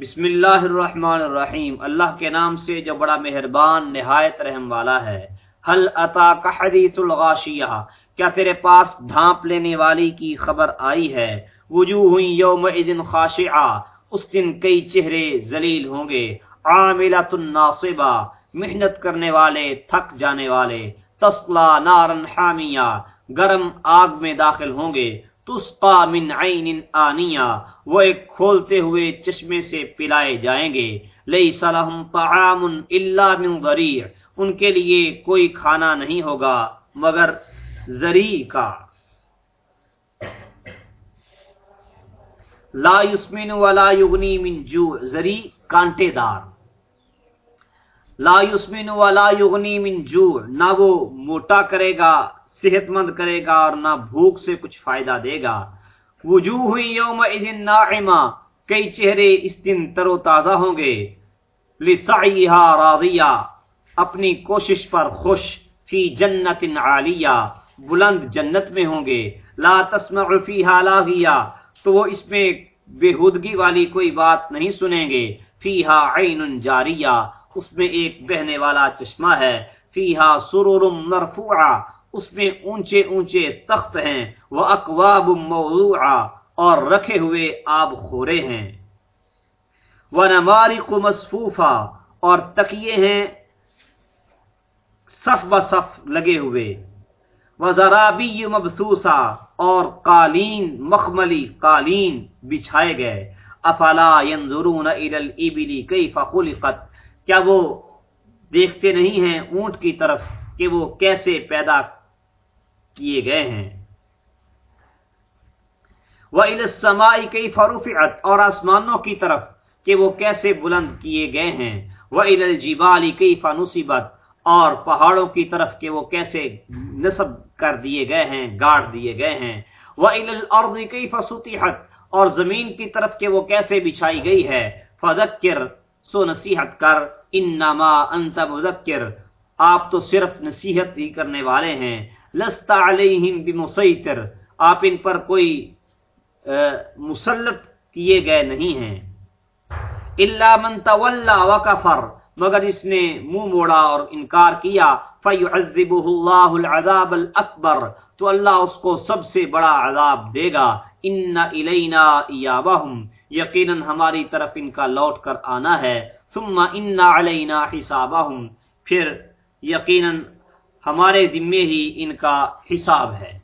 بسم اللہ الرحمن الرحیم۔ اللہ کے نام سے جو بڑا مہربان، نہایت رحم والا ہے۔ حل عطا کا حدیث الغاشیہ؟ کیا تیرے پاس ڈھانپ لینے والی کی خبر آئی ہے؟ وجوہ ہوئی یوم خاشعہ۔ اس دن کئی چہرے ذلیل ہوں گے۔ عاملۃ الناصبہ۔ محنت کرنے والے، تھک جانے والے۔ تسلا نارن حامیہ۔ گرم آگ میں داخل ہوں گے۔ تسقا من عین آنیا وہ ایک کھولتے ہوئے چشمے سے پلائے جائیں گے۔ لیس لهم طعام الا من ضریع، ان کے لیے کوئی کھانا نہیں ہوگا مگر زری کا۔ لا یسمن ولا یغنی من جوع، زری کانٹے دار۔ لا یسمن ولا یغنی من جوع، نہ وہ موٹا کرے گا صحت مند کرے گا اور نہ بھوک سے کچھ فائدہ دے گا۔ وجوہ یوم ناعمہ، کئی چہرے اس دن تر و تازہ ہوں گے۔ لسعیہا راضیہ، اپنی کوشش پر خوش، فی جنت عالیہ، بلند جنت میں ہوں گے۔ لا تسمع فیہا لاغیہ، تو وہ اس میں بےہودگی والی کوئی بات نہیں سنیں گے۔ فیہا عین جاریہ اس میں ایک بہنے والا چشمہ ہے، فیہا سرور مرفوعہ، اس میں اونچے اونچے تخت ہیں وہ اقواب موضوعہ، اور رکھے ہوئے آب خورے ہیں۔ وہ نمارق مصفوفہ، اور تکیے ہیں، صف ب صف لگے ہوئے۔ وہ ذرابی مبسوسا اور قالین، مخملی قالین بچھائے گئے۔ افلا ينظرون الى الابل كيف خلقت؟ کیا وہ دیکھتے نہیں ہیں اونٹ کی طرف کہ وہ کیسے پیدا کیے گئے ہیں؟ وہ السمائی کئی فروفت اور آسمانوں کی طرف کہ وہ کیسے بلند کیے گئے ہیں؟ وہ الجبالی کئی فنصیبت اور پہاڑوں کی طرف کہ وہ کیسے نصب کر دیے گئے ہیں، گاڑ دیے گئے ہیں؟ وہ الارض کئی فسطحت اور زمین کی طرف کہ وہ کیسے بچھائی گئی ہے؟ فذکر سو نصیحت کر، انما انت مذکر۔ آپ تو صرف نصیحت ہی کرنے والے ہیں۔ لست علیہم بمسیطر۔ آپ ان پر کوئی مسلط کیے گئے نہیں ہیں۔ الا من تولا وکفر۔ مگر اس نے منہ موڑا اور انکار کیا۔ فیعذبہ اللہ العذاب الاکبر۔ تو اللہ اس کو سب سے بڑا عذاب دے گا۔ ان الینا ایابہم یقینا ہماری طرف ان کا لوٹ کر آنا ہے۔ ثم ان علینا حسابہم پھر یقینا ہمارے ذمے ہی ان کا حساب ہے۔